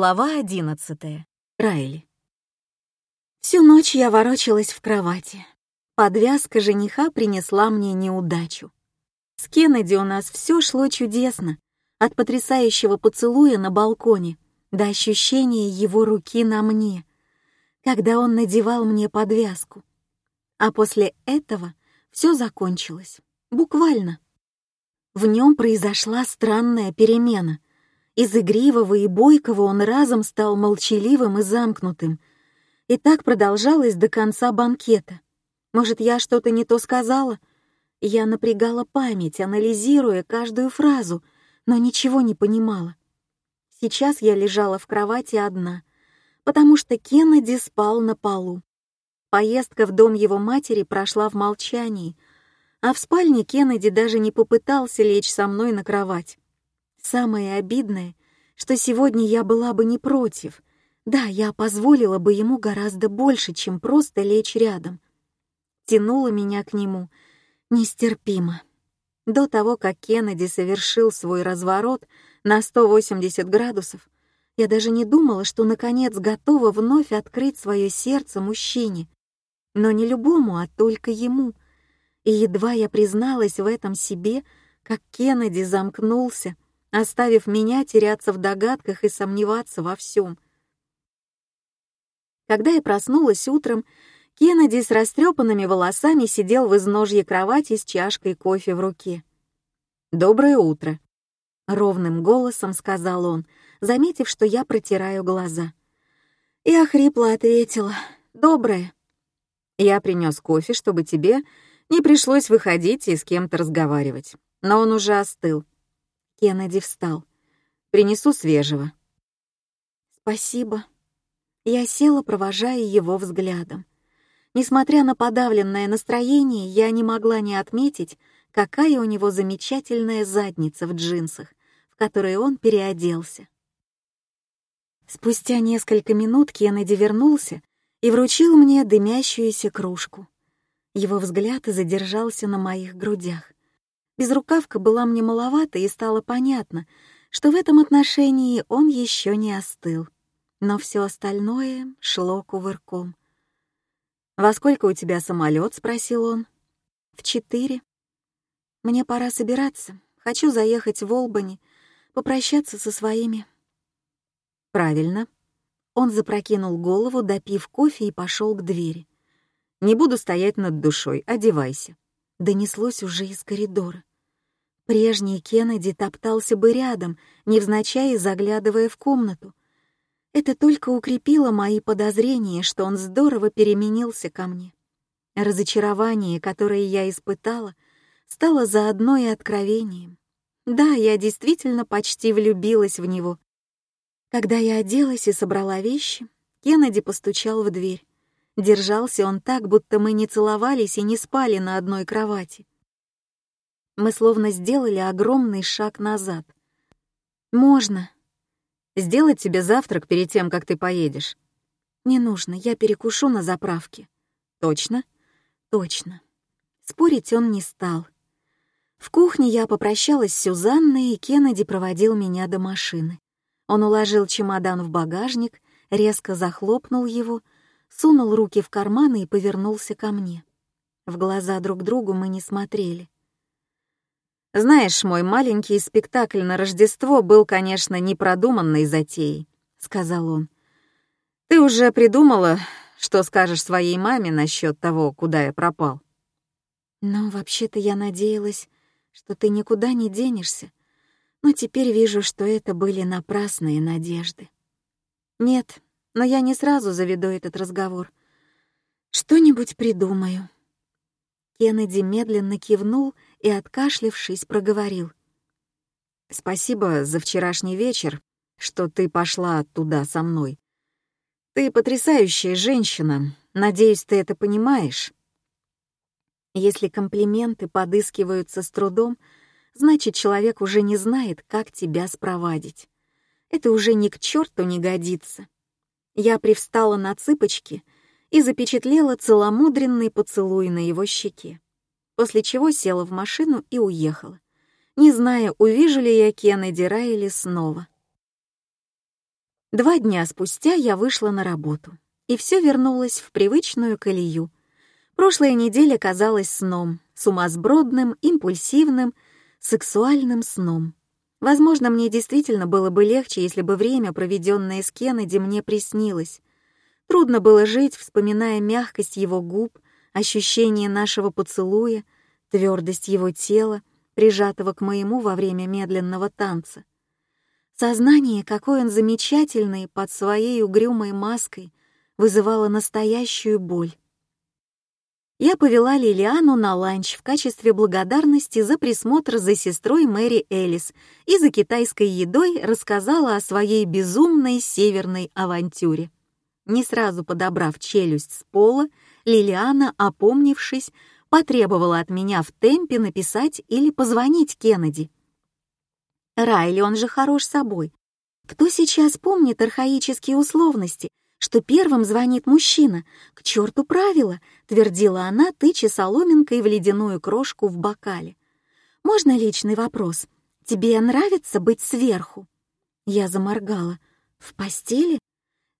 Глава одиннадцатая. Райли. Всю ночь я ворочалась в кровати. Подвязка жениха принесла мне неудачу. С Кеннеди у нас все шло чудесно, от потрясающего поцелуя на балконе до ощущения его руки на мне, когда он надевал мне подвязку. А после этого все закончилось. Буквально. В нем произошла странная перемена. Из игривого и бойкого он разом стал молчаливым и замкнутым. И так продолжалось до конца банкета. Может, я что-то не то сказала? Я напрягала память, анализируя каждую фразу, но ничего не понимала. Сейчас я лежала в кровати одна, потому что Кеннеди спал на полу. Поездка в дом его матери прошла в молчании, а в спальне Кеннеди даже не попытался лечь со мной на кровать. Самое обидное, что сегодня я была бы не против. Да, я позволила бы ему гораздо больше, чем просто лечь рядом. Тянула меня к нему нестерпимо. До того, как Кеннеди совершил свой разворот на 180 градусов, я даже не думала, что наконец готова вновь открыть свое сердце мужчине. Но не любому, а только ему. И едва я призналась в этом себе, как Кеннеди замкнулся, оставив меня теряться в догадках и сомневаться во всем. Когда я проснулась утром, Кеннеди с растрепанными волосами сидел в изножье кровати с чашкой кофе в руке. «Доброе утро», — ровным голосом сказал он, заметив, что я протираю глаза. Я хрипло ответила «Доброе». «Я принес кофе, чтобы тебе не пришлось выходить и с кем-то разговаривать, но он уже остыл». Кеннеди встал. «Принесу свежего». «Спасибо». Я села, провожая его взглядом. Несмотря на подавленное настроение, я не могла не отметить, какая у него замечательная задница в джинсах, в которые он переоделся. Спустя несколько минут Кеннеди вернулся и вручил мне дымящуюся кружку. Его взгляд задержался на моих грудях. Безрукавка была мне маловата, и стало понятно, что в этом отношении он еще не остыл. Но все остальное шло кувырком. «Во сколько у тебя самолет?» — спросил он. «В четыре. Мне пора собираться. Хочу заехать в Олбани, попрощаться со своими». «Правильно». Он запрокинул голову, допив кофе и пошел к двери. «Не буду стоять над душой, одевайся». Донеслось уже из коридора. Прежний Кеннеди топтался бы рядом, невзначай заглядывая в комнату, это только укрепило мои подозрения, что он здорово переменился ко мне. Разочарование, которое я испытала, стало заодно и откровением. Да, я действительно почти влюбилась в него. Когда я оделась и собрала вещи, Кеннеди постучал в дверь. Держался он так, будто мы не целовались и не спали на одной кровати. Мы словно сделали огромный шаг назад. «Можно», Сделать тебе завтрак перед тем, как ты поедешь?» «Не нужно, я перекушу на заправке». «Точно?» «Точно». Спорить он не стал. В кухне я попрощалась с Сюзанной, и Кеннеди проводил меня до машины. Он уложил чемодан в багажник, резко захлопнул его, сунул руки в карманы и повернулся ко мне. В глаза друг другу мы не смотрели. «Знаешь, мой маленький спектакль на Рождество был, конечно, непродуманной затеей», — сказал он. «Ты уже придумала, что скажешь своей маме насчет того, куда я пропал?» «Ну, вообще-то я надеялась, что ты никуда не денешься, но теперь вижу, что это были напрасные надежды. Нет, но я не сразу заведу этот разговор. Что-нибудь придумаю». Кеннеди медленно кивнул и, откашлившись, проговорил. «Спасибо за вчерашний вечер, что ты пошла туда со мной. Ты потрясающая женщина, надеюсь, ты это понимаешь». Если комплименты подыскиваются с трудом, значит, человек уже не знает, как тебя спровадить. Это уже ни к черту не годится. Я привстала на цыпочки — и запечатлела целомудренный поцелуй на его щеке, после чего села в машину и уехала, не зная, увижу ли я Кеннеди Райли снова. Два дня спустя я вышла на работу, и все вернулось в привычную колею. Прошлая неделя казалась сном, сумасбродным, импульсивным, сексуальным сном. Возможно, мне действительно было бы легче, если бы время, проведенное с Кеннеди, мне приснилось. Трудно было жить, вспоминая мягкость его губ, ощущение нашего поцелуя, твердость его тела, прижатого к моему во время медленного танца. Сознание, какой он замечательный под своей угрюмой маской, вызывало настоящую боль. Я повела Лилиану на ланч в качестве благодарности за присмотр за сестрой Мэри Элис и за китайской едой рассказала о своей безумной северной авантюре. Не сразу подобрав челюсть с пола, Лилиана, опомнившись, потребовала от меня в темпе написать или позвонить Кеннеди. Райли, он же хорош собой. Кто сейчас помнит архаические условности, что первым звонит мужчина? К черту правила, твердила она, тыча соломинкой в ледяную крошку в бокале. Можно личный вопрос? Тебе нравится быть сверху? Я заморгала. В постели?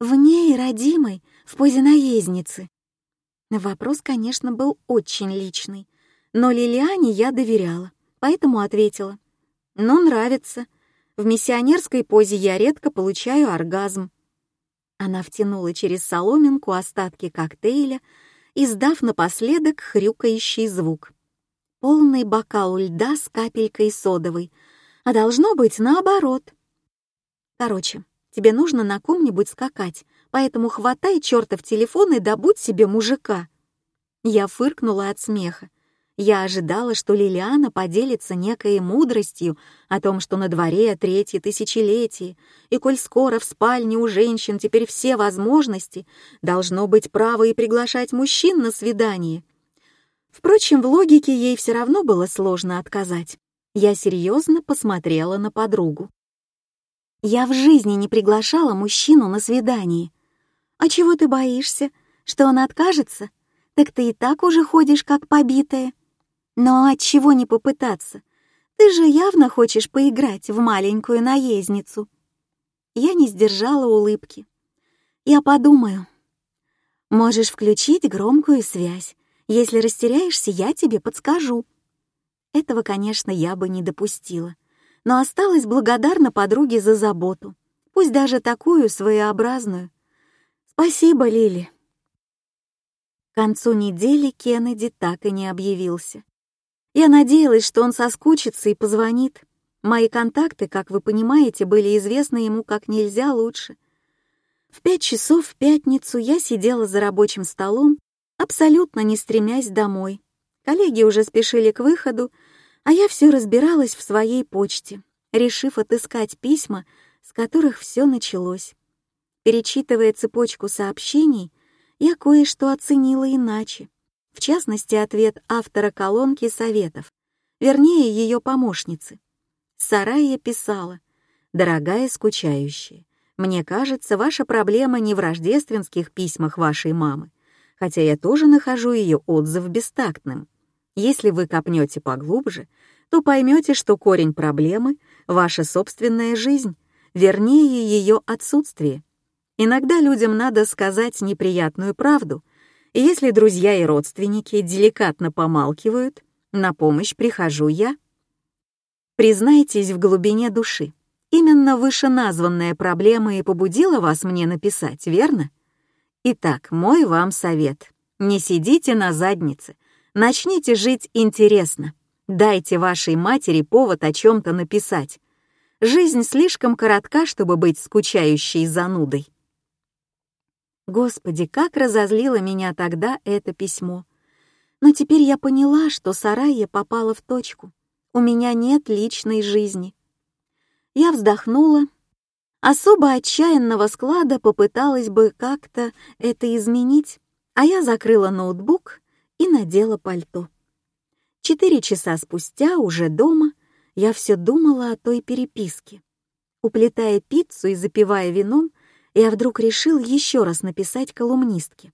В ней, родимой, в позе наездницы. Вопрос, конечно, был очень личный, но Лилиане я доверяла, поэтому ответила. «Ну, нравится. В миссионерской позе я редко получаю оргазм». Она втянула через соломинку остатки коктейля, издав напоследок хрюкающий звук. Полный бокал льда с капелькой содовой, а должно быть наоборот. Короче, тебе нужно на ком-нибудь скакать, поэтому хватай чертов телефон и добудь себе мужика». Я фыркнула от смеха. Я ожидала, что Лилиана поделится некой мудростью о том, что на дворе третье тысячелетие, и коль скоро в спальне у женщин теперь все возможности, должно быть право и приглашать мужчин на свидание. Впрочем, в логике ей все равно было сложно отказать. Я серьезно посмотрела на подругу. Я в жизни не приглашала мужчину на свидание. «А чего ты боишься? Что он откажется? Так ты и так уже ходишь как побитая. Но от чего не попытаться? Ты же явно хочешь поиграть в маленькую наездницу». Я не сдержала улыбки. «Я подумаю. Можешь включить громкую связь. Если растеряешься, я тебе подскажу». Этого, конечно, я бы не допустила, но осталась благодарна подруге за заботу, пусть даже такую своеобразную. «Спасибо, Лили». К концу недели Кеннеди так и не объявился. Я надеялась, что он соскучится и позвонит. Мои контакты, как вы понимаете, были известны ему как нельзя лучше. В пять часов в пятницу я сидела за рабочим столом, абсолютно не стремясь домой. Коллеги уже спешили к выходу, а я все разбиралась в своей почте, решив отыскать письма, с которых все началось. Перечитывая цепочку сообщений, я кое-что оценила иначе. В частности, ответ автора колонки советов, вернее, ее помощницы. Сарая писала, «Дорогая скучающая, мне кажется, ваша проблема не в рождественских письмах вашей мамы, хотя я тоже нахожу ее отзыв бестактным. Если вы копнете поглубже, то поймете, что корень проблемы — ваша собственная жизнь, вернее, ее отсутствие. Иногда людям надо сказать неприятную правду, и если друзья и родственники деликатно помалкивают, на помощь прихожу я. Признайтесь в глубине души, именно вышеназванная проблема и побудила вас мне написать, верно? Итак, мой вам совет. Не сидите на заднице, начните жить интересно. Дайте вашей матери повод о чем-то написать. Жизнь слишком коротка, чтобы быть скучающей занудой. Господи, как разозлило меня тогда это письмо. Но теперь я поняла, что Сарайя попала в точку. У меня нет личной жизни. Я вздохнула. Особо отчаянного склада попыталась бы как-то это изменить, а я закрыла ноутбук и надела пальто. Четыре часа спустя, уже дома, я все думала о той переписке. Уплетая пиццу и запивая вином, я вдруг решил еще раз написать колумнистке.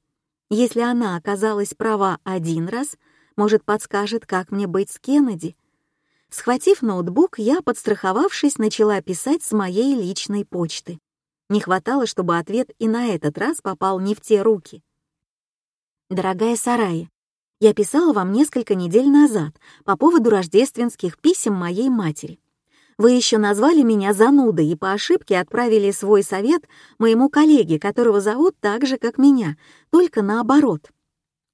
Если она оказалась права один раз, может, подскажет, как мне быть с Кеннеди. Схватив ноутбук, я, подстраховавшись, начала писать с моей личной почты. Не хватало, чтобы ответ и на этот раз попал не в те руки. «Дорогая Сарая, я писала вам несколько недель назад по поводу рождественских писем моей матери. Вы еще назвали меня занудой и по ошибке отправили свой совет моему коллеге, которого зовут так же, как меня, только наоборот.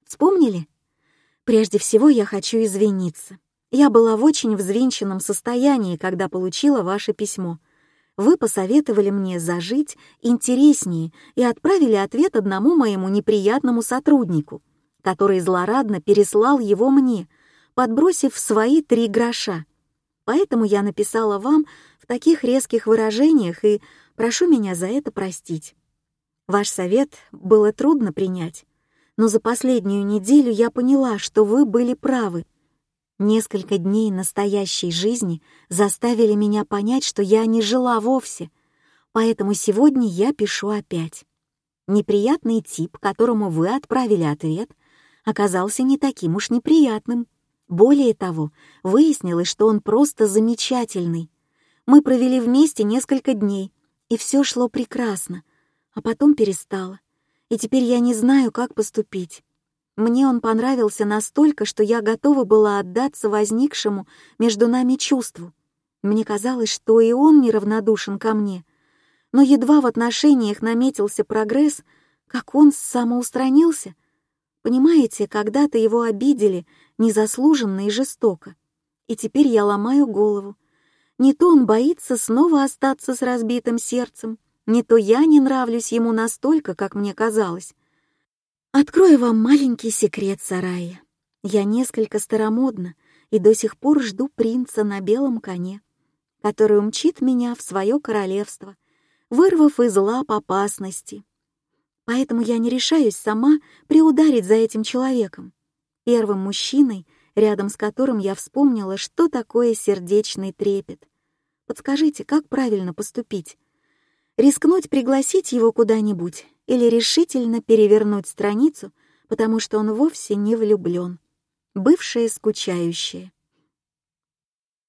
Вспомнили? Прежде всего я хочу извиниться. Я была в очень взвинченном состоянии, когда получила ваше письмо. Вы посоветовали мне зажить интереснее и отправили ответ одному моему неприятному сотруднику, который злорадно переслал его мне, подбросив свои три гроша. Поэтому я написала вам в таких резких выражениях и прошу меня за это простить. Ваш совет было трудно принять, но за последнюю неделю я поняла, что вы были правы — Несколько дней настоящей жизни заставили меня понять, что я не жила вовсе, поэтому сегодня я пишу опять. Неприятный тип, которому вы отправили ответ, оказался не таким уж неприятным. Более того, выяснилось, что он просто замечательный. Мы провели вместе несколько дней, и все шло прекрасно, а потом перестало. И теперь я не знаю, как поступить. Мне он понравился настолько, что я готова была отдаться возникшему между нами чувству. Мне казалось, что и он неравнодушен ко мне. Но едва в отношениях наметился прогресс, как он самоустранился. Понимаете, когда-то его обидели незаслуженно и жестоко. И теперь я ломаю голову. Не то он боится снова остаться с разбитым сердцем, не то я не нравлюсь ему настолько, как мне казалось. Открою вам маленький секрет, Сарая. Я несколько старомодна и до сих пор жду принца на белом коне, который умчит меня в свое королевство, вырвав из лап опасности. Поэтому я не решаюсь сама приударить за этим человеком, первым мужчиной, рядом с которым я вспомнила, что такое сердечный трепет. Подскажите, как правильно поступить? Рискнуть пригласить его куда-нибудь или решительно перевернуть страницу, потому что он вовсе не влюблен. Бывшая скучающая.